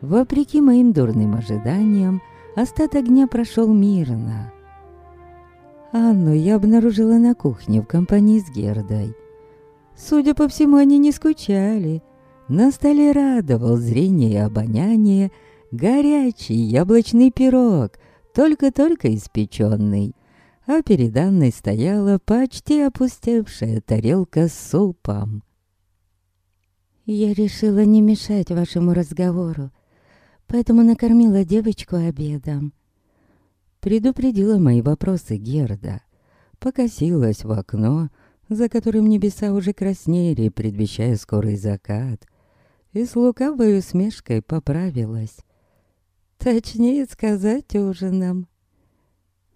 Вопреки моим дурным ожиданиям, остаток дня прошел мирно. Анну я обнаружила на кухне в компании с Гердой. Судя по всему, они не скучали. На столе радовал зрение и обоняние горячий яблочный пирог, только-только испеченный. А перед Анной стояла почти опустевшая тарелка с супом. «Я решила не мешать вашему разговору, поэтому накормила девочку обедом. Предупредила мои вопросы Герда. Покосилась в окно, за которым небеса уже краснели, предвещая скорый закат. И с лукавой усмешкой поправилась. Точнее сказать, ужином.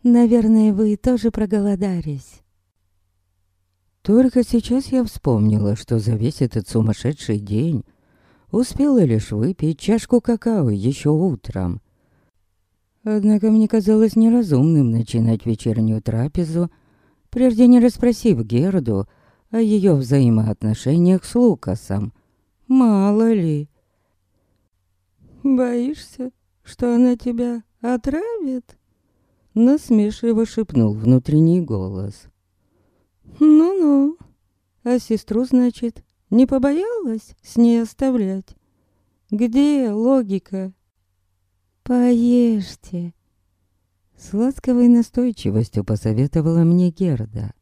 Наверное, вы тоже проголодались. Только сейчас я вспомнила, что за весь этот сумасшедший день Успела лишь выпить чашку какао еще утром. Однако мне казалось неразумным начинать вечернюю трапезу, прежде не расспросив Герду о ее взаимоотношениях с Лукасом. Мало ли. «Боишься, что она тебя отравит?» Насмешливо шепнул внутренний голос. «Ну-ну, а сестру, значит, не побоялась с ней оставлять? Где логика? Поешьте. С ласковой настойчивостью посоветовала мне Герда.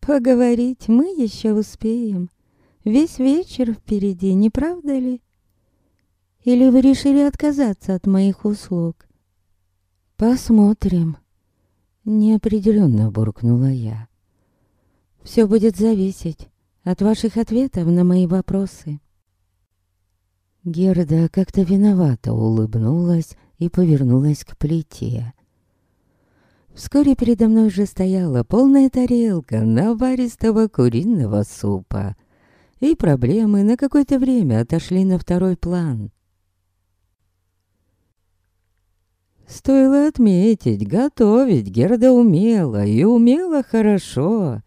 Поговорить мы еще успеем. Весь вечер впереди, не правда ли? Или вы решили отказаться от моих услуг? Посмотрим. Неопределенно буркнула я. Все будет зависеть от ваших ответов на мои вопросы. Герда как-то виновато улыбнулась и повернулась к плите. Вскоре передо мной уже стояла полная тарелка наваристого куриного супа, и проблемы на какое-то время отошли на второй план. Стоило отметить, готовить Герда умела, и умела хорошо.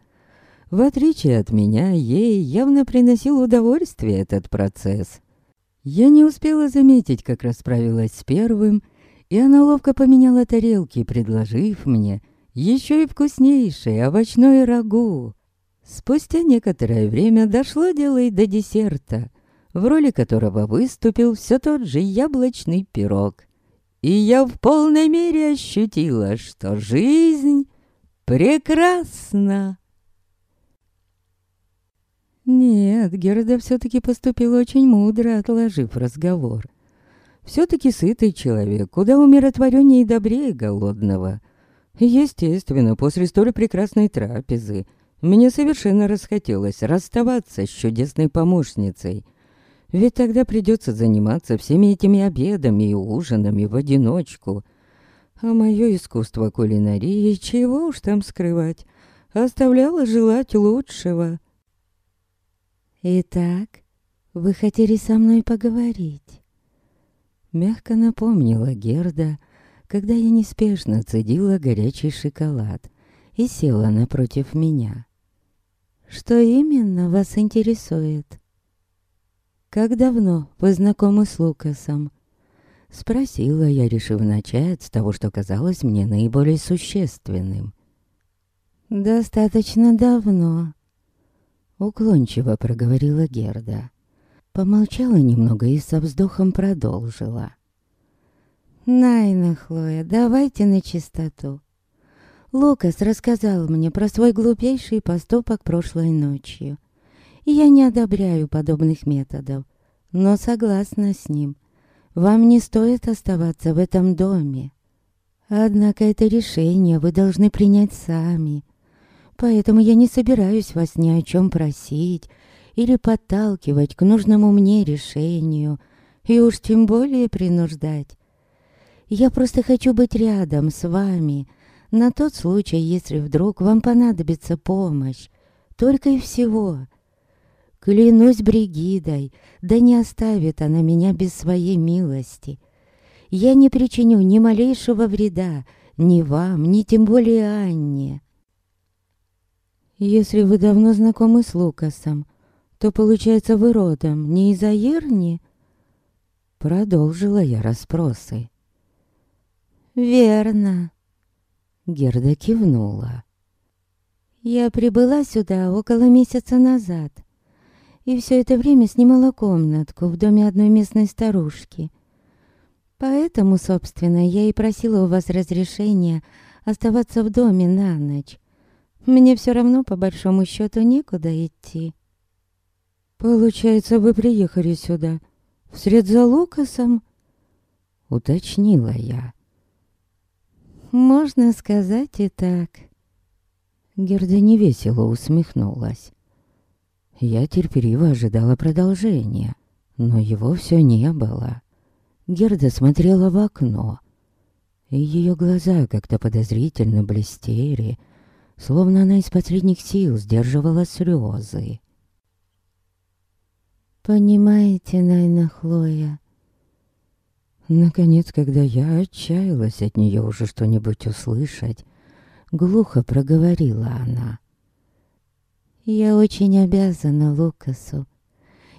В отличие от меня, ей явно приносил удовольствие этот процесс. Я не успела заметить, как расправилась с первым, и она ловко поменяла тарелки, предложив мне еще и вкуснейшее овощное рагу. Спустя некоторое время дошло дело и до десерта, в роли которого выступил все тот же яблочный пирог. И я в полной мере ощутила, что жизнь прекрасна. Нет, Герда все-таки поступила очень мудро, отложив разговор. Все-таки сытый человек, куда умиротвореннее и добрее голодного. Естественно, после столь прекрасной трапезы мне совершенно расхотелось расставаться с чудесной помощницей. Ведь тогда придется заниматься всеми этими обедами и ужинами в одиночку. А мое искусство кулинарии, чего уж там скрывать, оставляло желать лучшего. «Итак, вы хотели со мной поговорить?» Мягко напомнила Герда, когда я неспешно цедила горячий шоколад и села напротив меня. «Что именно вас интересует?» «Как давно вы знакомы с Лукасом?» Спросила я, решив начать с того, что казалось мне наиболее существенным. «Достаточно давно», Уклончиво проговорила Герда. Помолчала немного и со вздохом продолжила. «Найна, Хлоя, давайте на чистоту. Лукас рассказал мне про свой глупейший поступок прошлой ночью. Я не одобряю подобных методов, но согласна с ним. Вам не стоит оставаться в этом доме. Однако это решение вы должны принять сами. Поэтому я не собираюсь вас ни о чем просить или подталкивать к нужному мне решению, и уж тем более принуждать. Я просто хочу быть рядом с вами на тот случай, если вдруг вам понадобится помощь. Только и всего. Клянусь Бригидой, да не оставит она меня без своей милости. Я не причиню ни малейшего вреда ни вам, ни тем более Анне. Если вы давно знакомы с Лукасом, то, получается, вы родом не из Аерни? Продолжила я расспросы. «Верно», — Герда кивнула. «Я прибыла сюда около месяца назад, и все это время снимала комнатку в доме одной местной старушки. Поэтому, собственно, я и просила у вас разрешения оставаться в доме на ночь. Мне все равно, по большому счету, некуда идти». «Получается, вы приехали сюда вслед за Лукасом?» Уточнила я. «Можно сказать и так». Герда невесело усмехнулась. Я терпеливо ожидала продолжения, но его все не было. Герда смотрела в окно, и ее глаза как-то подозрительно блестели, словно она из последних сил сдерживала слезы. «Понимаете, Найна Хлоя?» Наконец, когда я отчаялась от нее уже что-нибудь услышать, глухо проговорила она. «Я очень обязана Лукасу.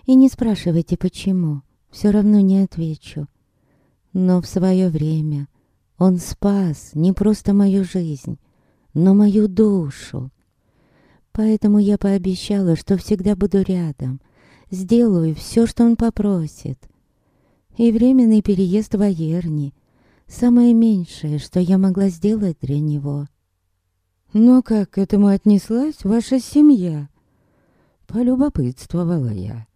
И не спрашивайте, почему, все равно не отвечу. Но в свое время он спас не просто мою жизнь, но мою душу. Поэтому я пообещала, что всегда буду рядом, сделаю все, что он попросит. И временный переезд в Аерни — самое меньшее, что я могла сделать для него. «Но как к этому отнеслась ваша семья?» Полюбопытствовала я.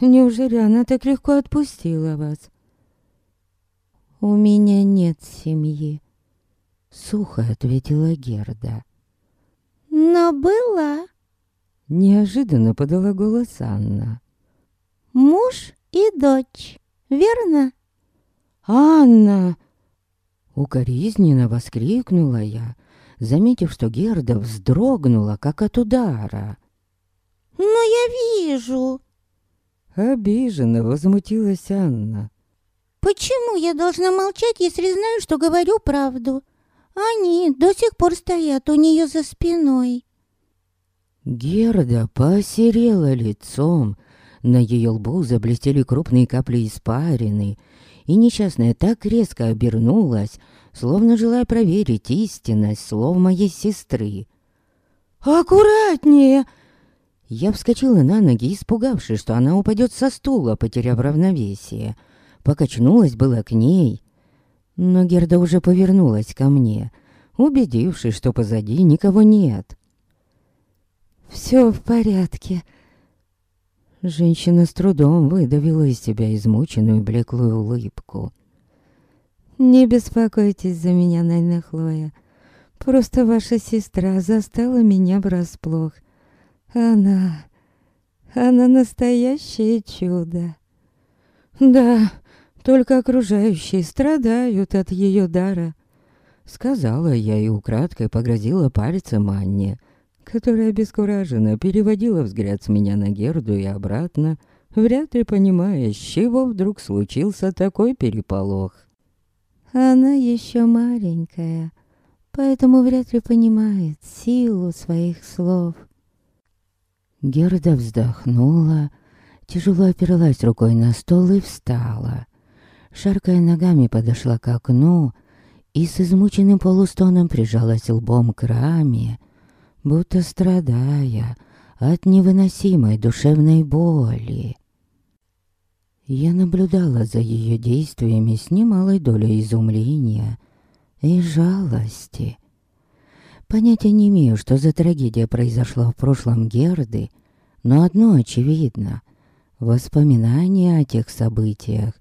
«Неужели она так легко отпустила вас?» «У меня нет семьи», — сухо ответила Герда. «Но была», — неожиданно подала голос Анна. «Муж и дочь, верно?» «Анна!» Укоризненно воскликнула я, заметив, что Герда вздрогнула, как от удара. «Но я вижу!» Обиженно возмутилась Анна. «Почему я должна молчать, если знаю, что говорю правду? Они до сих пор стоят у нее за спиной». Герда посерела лицом, на ее лбу заблестели крупные капли испарины, и несчастная так резко обернулась, словно желая проверить истинность слов моей сестры. «Аккуратнее!» Я вскочила на ноги, испугавшись, что она упадет со стула, потеряв равновесие. Покачнулась была к ней, но Герда уже повернулась ко мне, убедившись, что позади никого нет. «Все в порядке», Женщина с трудом выдавила из себя измученную блеклую улыбку. «Не беспокойтесь за меня, Найна Хлоя. Просто ваша сестра застала меня врасплох. Она... она настоящее чудо». «Да, только окружающие страдают от ее дара», — сказала я и украдкой погрозила пальцем Анне которая обескураженно переводила взгляд с меня на Герду и обратно, вряд ли понимая, с чего вдруг случился такой переполох. Она еще маленькая, поэтому вряд ли понимает силу своих слов. Герда вздохнула, тяжело опиралась рукой на стол и встала. Шаркая ногами подошла к окну и с измученным полустоном прижалась лбом к раме, будто страдая от невыносимой душевной боли. Я наблюдала за ее действиями с немалой долей изумления и жалости. Понятия не имею, что за трагедия произошла в прошлом Герды, но одно очевидно. Воспоминания о тех событиях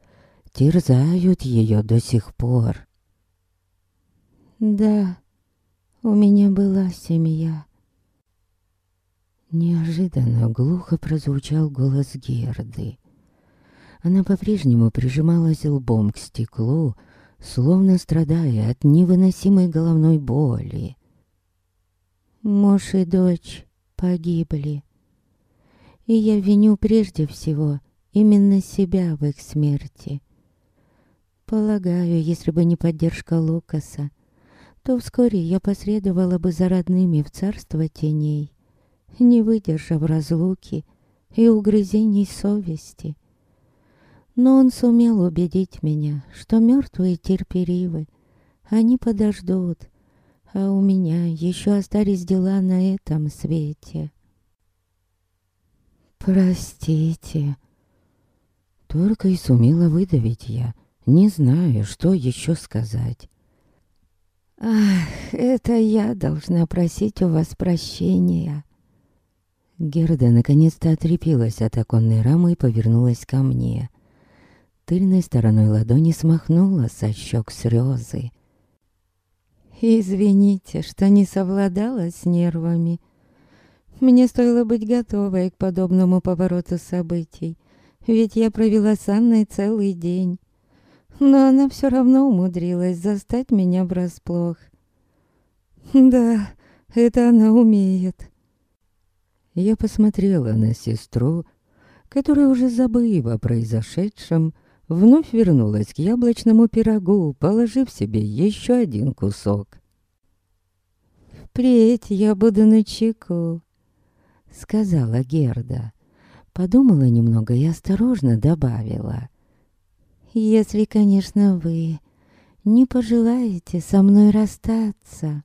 терзают ее до сих пор. Да, у меня была семья. Неожиданно глухо прозвучал голос Герды. Она по-прежнему прижималась лбом к стеклу, словно страдая от невыносимой головной боли. Муж и дочь погибли. И я виню прежде всего именно себя в их смерти. Полагаю, если бы не поддержка Лукаса, то вскоре я последовала бы за родными в царство теней не выдержав разлуки и угрызений совести. Но он сумел убедить меня, что мертвые терпеливы. Они подождут, а у меня еще остались дела на этом свете. Простите. Только и сумела выдавить я, не знаю, что еще сказать. Ах, это я должна просить у вас прощения. Герда наконец-то отрепилась от оконной рамы и повернулась ко мне. Тыльной стороной ладони смахнула со щек слезы. «Извините, что не совладала с нервами. Мне стоило быть готовой к подобному повороту событий, ведь я провела с Анной целый день. Но она все равно умудрилась застать меня врасплох. Да, это она умеет». Я посмотрела на сестру, которая уже забыв о произошедшем, вновь вернулась к яблочному пирогу, положив себе еще один кусок. «Впредь я буду на чеку», — сказала Герда. Подумала немного и осторожно добавила. «Если, конечно, вы не пожелаете со мной расстаться».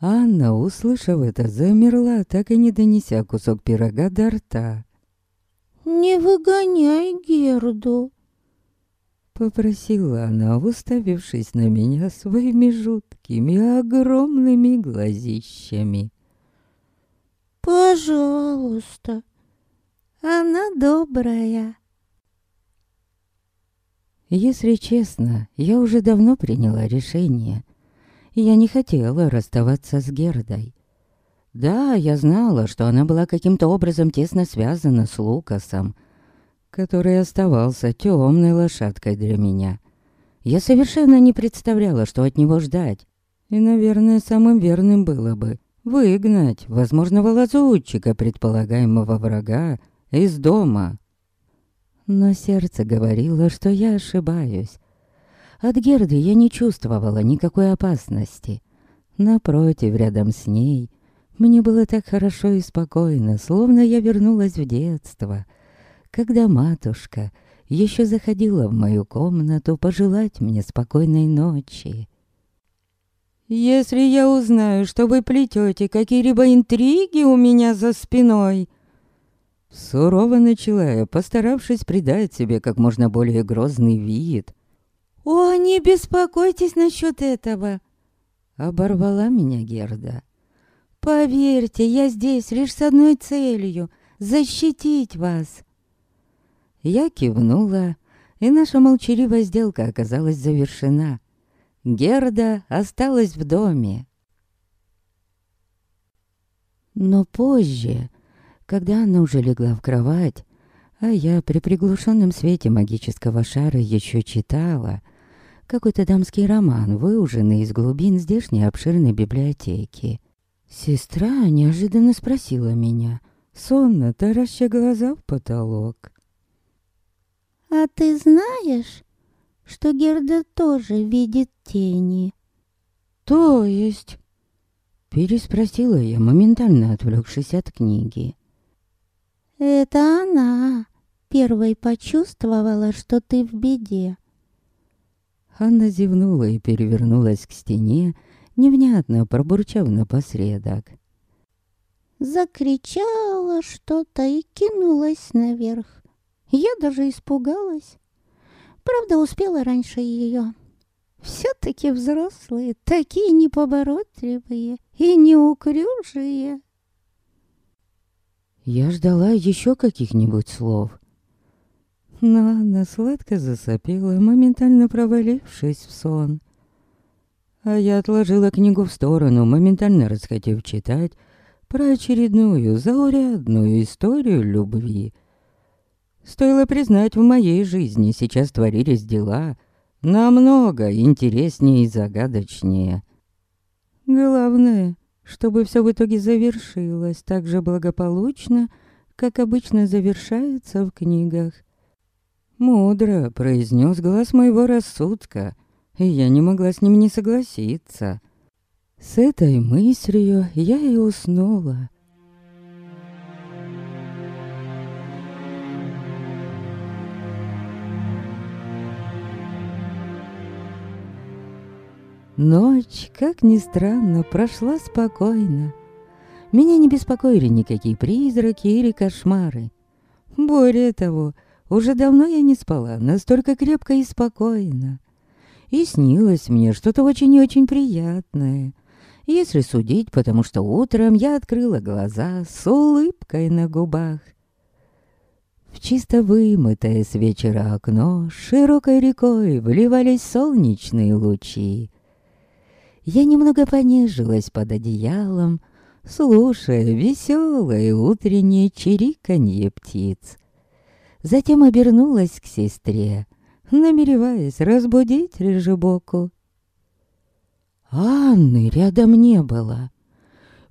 Анна, услышав это, замерла, так и не донеся кусок пирога до рта. «Не выгоняй Герду», — попросила она, уставившись на меня своими жуткими огромными глазищами. «Пожалуйста, она добрая». Если честно, я уже давно приняла решение — я не хотела расставаться с Гердой. Да, я знала, что она была каким-то образом тесно связана с Лукасом, который оставался темной лошадкой для меня. Я совершенно не представляла, что от него ждать. И, наверное, самым верным было бы выгнать возможного лазутчика, предполагаемого врага, из дома. Но сердце говорило, что я ошибаюсь. От Герды я не чувствовала никакой опасности. Напротив, рядом с ней, мне было так хорошо и спокойно, словно я вернулась в детство, когда матушка еще заходила в мою комнату пожелать мне спокойной ночи. «Если я узнаю, что вы плетете какие-либо интриги у меня за спиной...» Сурово начала я, постаравшись придать себе как можно более грозный вид. «О, не беспокойтесь насчет этого!» Оборвала меня Герда. «Поверьте, я здесь лишь с одной целью — защитить вас!» Я кивнула, и наша молчаливая сделка оказалась завершена. Герда осталась в доме. Но позже, когда она уже легла в кровать, а я при приглушенном свете магического шара еще читала — какой-то дамский роман, выуженный из глубин здешней обширной библиотеки. Сестра неожиданно спросила меня, сонно тараща глаза в потолок. «А ты знаешь, что Герда тоже видит тени?» «То есть?» Переспросила я, моментально отвлекшись от книги. «Это она первой почувствовала, что ты в беде. Анна зевнула и перевернулась к стене, невнятно пробурчав напоследок. Закричала что-то и кинулась наверх. Я даже испугалась. Правда, успела раньше ее. Все-таки взрослые, такие неповоротливые и неуклюжие. Я ждала еще каких-нибудь слов, но она сладко засопела, моментально провалившись в сон. А я отложила книгу в сторону, моментально расхотев читать про очередную заурядную историю любви. Стоило признать, в моей жизни сейчас творились дела намного интереснее и загадочнее. Главное, чтобы все в итоге завершилось так же благополучно, как обычно завершается в книгах. Мудро произнес глаз моего рассудка, и я не могла с ним не согласиться. С этой мыслью я и уснула. Ночь, как ни странно, прошла спокойно. Меня не беспокоили никакие призраки или кошмары. Более того, уже давно я не спала, настолько крепко и спокойно. И снилось мне что-то очень и очень приятное. Если судить, потому что утром я открыла глаза с улыбкой на губах. В чисто вымытое с вечера окно широкой рекой вливались солнечные лучи. Я немного понежилась под одеялом, слушая веселое утреннее чириканье птиц. Затем обернулась к сестре, намереваясь разбудить Режебоку. Анны рядом не было.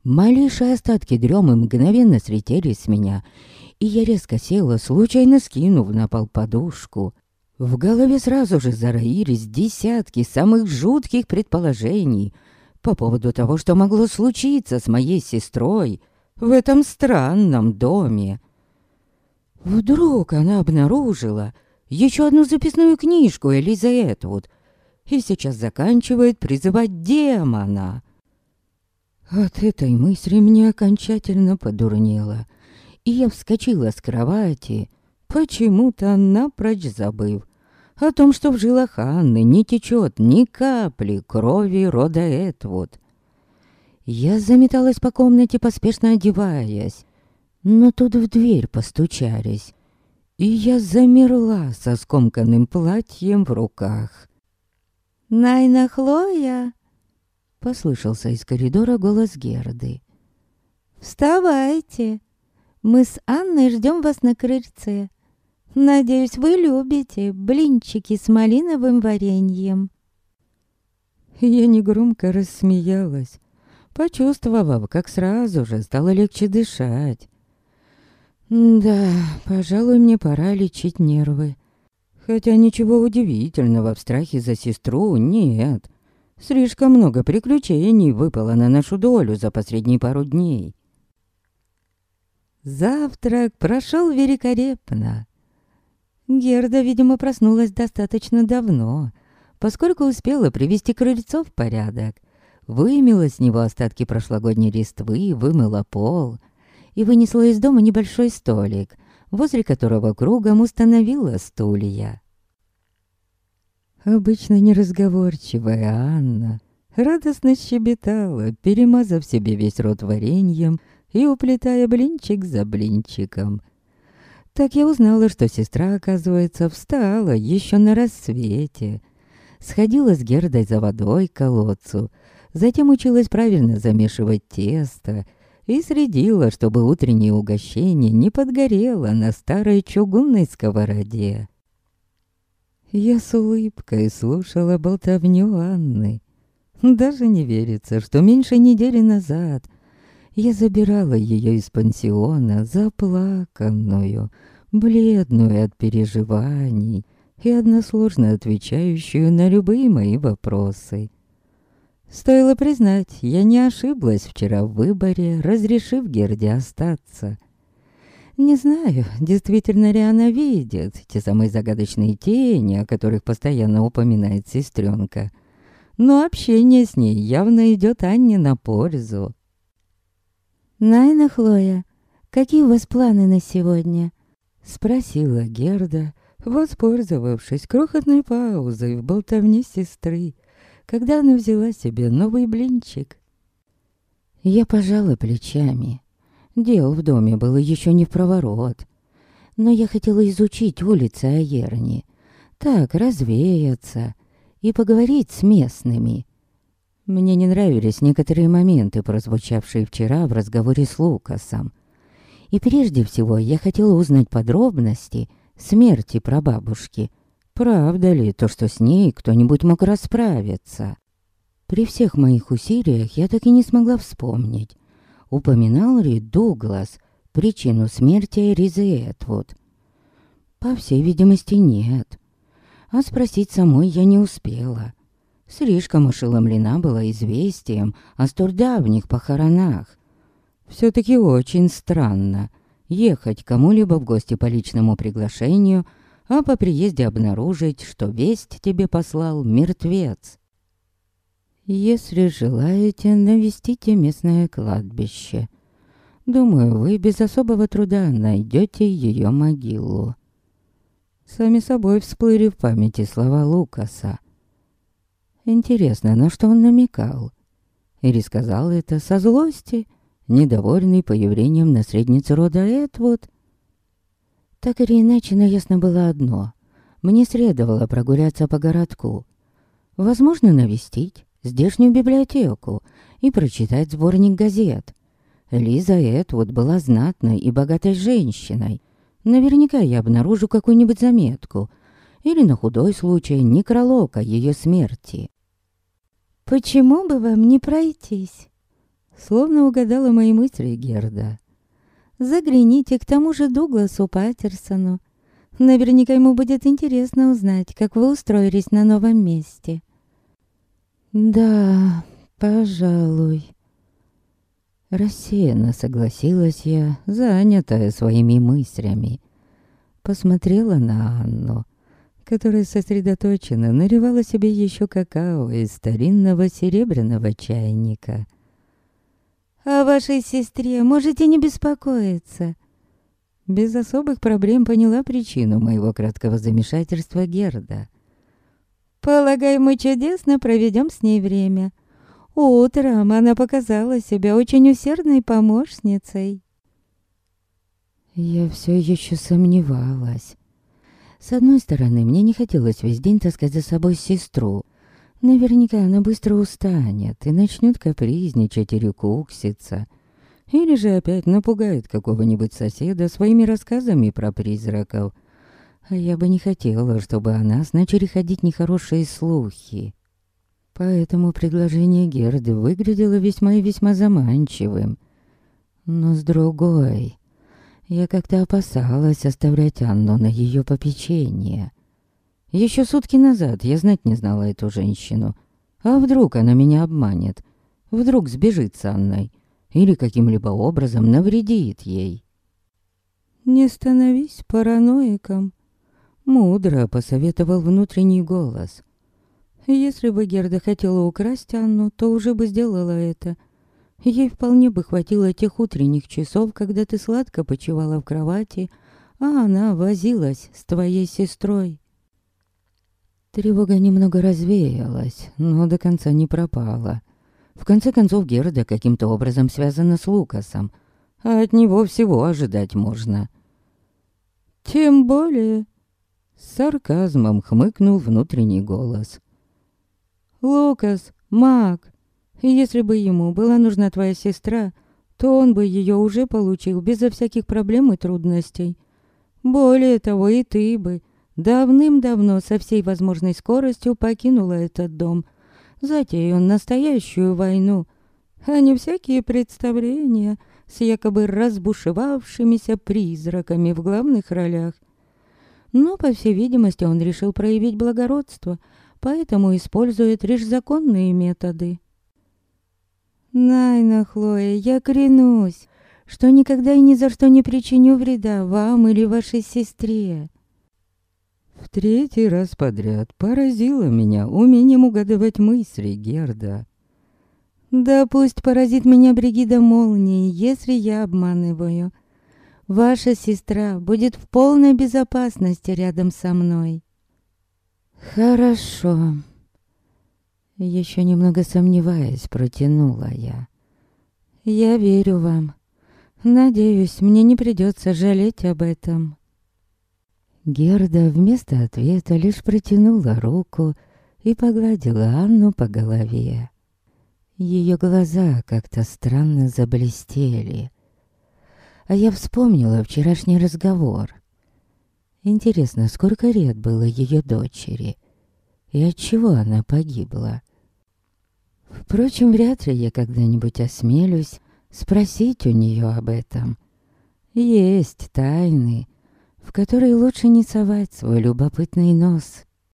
Малейшие остатки дремы мгновенно слетели с меня, и я резко села, случайно скинув на пол подушку. В голове сразу же зароились десятки самых жутких предположений по поводу того, что могло случиться с моей сестрой в этом странном доме. Вдруг она обнаружила еще одну записную книжку Элиза Этвуд и сейчас заканчивает призывать демона. От этой мысли мне окончательно подурнело, и я вскочила с кровати, почему-то напрочь забыв о том, что в жилах Анны не течет ни капли крови рода Этвуд. Я заметалась по комнате, поспешно одеваясь, но тут в дверь постучались, и я замерла со скомканным платьем в руках. «Найна Хлоя!» — послышался из коридора голос Герды. «Вставайте! Мы с Анной ждем вас на крыльце. Надеюсь, вы любите блинчики с малиновым вареньем». Я негромко рассмеялась, почувствовав, как сразу же стало легче дышать. Да, пожалуй, мне пора лечить нервы. Хотя ничего удивительного в страхе за сестру нет. Слишком много приключений выпало на нашу долю за последние пару дней. Завтрак прошел великолепно. Герда, видимо, проснулась достаточно давно, поскольку успела привести крыльцо в порядок. Вымела с него остатки прошлогодней листвы, вымыла пол и вынесла из дома небольшой столик, возле которого кругом установила стулья. Обычно неразговорчивая Анна радостно щебетала, перемазав себе весь рот вареньем и уплетая блинчик за блинчиком — так я узнала, что сестра, оказывается, встала еще на рассвете. Сходила с Гердой за водой к колодцу, затем училась правильно замешивать тесто и следила, чтобы утреннее угощение не подгорело на старой чугунной сковороде. Я с улыбкой слушала болтовню Анны. Даже не верится, что меньше недели назад я забирала ее из пансиона заплаканную, бледную от переживаний и односложно отвечающую на любые мои вопросы. Стоило признать, я не ошиблась вчера в выборе, разрешив Герде остаться. Не знаю, действительно ли она видит те самые загадочные тени, о которых постоянно упоминает сестренка. Но общение с ней явно идет Анне на пользу. «Найна Хлоя, какие у вас планы на сегодня?» Спросила Герда, воспользовавшись крохотной паузой в болтовне сестры, когда она взяла себе новый блинчик. Я пожала плечами. Дел в доме было еще не в проворот. Но я хотела изучить улицы Аерни, так развеяться и поговорить с местными. Мне не нравились некоторые моменты, прозвучавшие вчера в разговоре с Лукасом. И прежде всего я хотела узнать подробности смерти прабабушки. Правда ли то, что с ней кто-нибудь мог расправиться? При всех моих усилиях я так и не смогла вспомнить, упоминал ли Дуглас причину смерти Ризы Этвуд. По всей видимости, нет. А спросить самой я не успела. Слишком ошеломлена была известием о столь давних похоронах. Все-таки очень странно ехать кому-либо в гости по личному приглашению, а по приезде обнаружить, что весть тебе послал мертвец. Если желаете, навестите местное кладбище. Думаю, вы без особого труда найдете ее могилу. Сами собой всплыли в памяти слова Лукаса. Интересно, на что он намекал? Или сказал это со злости, недовольный появлением наследницы рода Эдвуд? Так или иначе, но ясно было одно. Мне следовало прогуляться по городку. Возможно, навестить здешнюю библиотеку и прочитать сборник газет. Лиза Этвуд была знатной и богатой женщиной. Наверняка я обнаружу какую-нибудь заметку. Или на худой случай некролог о ее смерти. «Почему бы вам не пройтись?» Словно угадала мои мысли Герда. «Загляните к тому же Дугласу Паттерсону. Наверняка ему будет интересно узнать, как вы устроились на новом месте». «Да, пожалуй». Рассеянно согласилась я, занятая своими мыслями. Посмотрела на Анну, которая сосредоточенно наливала себе еще какао из старинного серебряного чайника. «О вашей сестре можете не беспокоиться». Без особых проблем поняла причину моего краткого замешательства Герда. «Полагаю, мы чудесно проведем с ней время. Утром она показала себя очень усердной помощницей». Я все еще сомневалась. С одной стороны, мне не хотелось весь день таскать за собой сестру. Наверняка она быстро устанет и начнет капризничать или кукситься. Или же опять напугает какого-нибудь соседа своими рассказами про призраков. А я бы не хотела, чтобы о нас начали ходить нехорошие слухи. Поэтому предложение Герды выглядело весьма и весьма заманчивым. Но с другой, я как-то опасалась оставлять Анну на ее попечение. Еще сутки назад я знать не знала эту женщину. А вдруг она меня обманет? Вдруг сбежит с Анной? Или каким-либо образом навредит ей? «Не становись параноиком», — мудро посоветовал внутренний голос. Если бы Герда хотела украсть Анну, то уже бы сделала это. Ей вполне бы хватило тех утренних часов, когда ты сладко почивала в кровати, а она возилась с твоей сестрой. Тревога немного развеялась, но до конца не пропала. В конце концов, Герда каким-то образом связана с Лукасом, а от него всего ожидать можно. Тем более... С сарказмом хмыкнул внутренний голос. Лукас, маг. Если бы ему была нужна твоя сестра, то он бы ее уже получил безо всяких проблем и трудностей. Более того, и ты бы давным-давно со всей возможной скоростью покинула этот дом. Затея он настоящую войну, а не всякие представления с якобы разбушевавшимися призраками в главных ролях. Но, по всей видимости, он решил проявить благородство — поэтому использует лишь законные методы. Найна, Хлоя, я клянусь, что никогда и ни за что не причиню вреда вам или вашей сестре. В третий раз подряд поразило меня умением угадывать мысли Герда. Да пусть поразит меня Бригида молнии, если я обманываю. Ваша сестра будет в полной безопасности рядом со мной. «Хорошо». Еще немного сомневаясь, протянула я. «Я верю вам. Надеюсь, мне не придется жалеть об этом». Герда вместо ответа лишь протянула руку и погладила Анну по голове. Ее глаза как-то странно заблестели. А я вспомнила вчерашний разговор. Интересно, сколько лет было ее дочери? И от чего она погибла? Впрочем, вряд ли я когда-нибудь осмелюсь спросить у нее об этом. Есть тайны, в которые лучше не совать свой любопытный нос.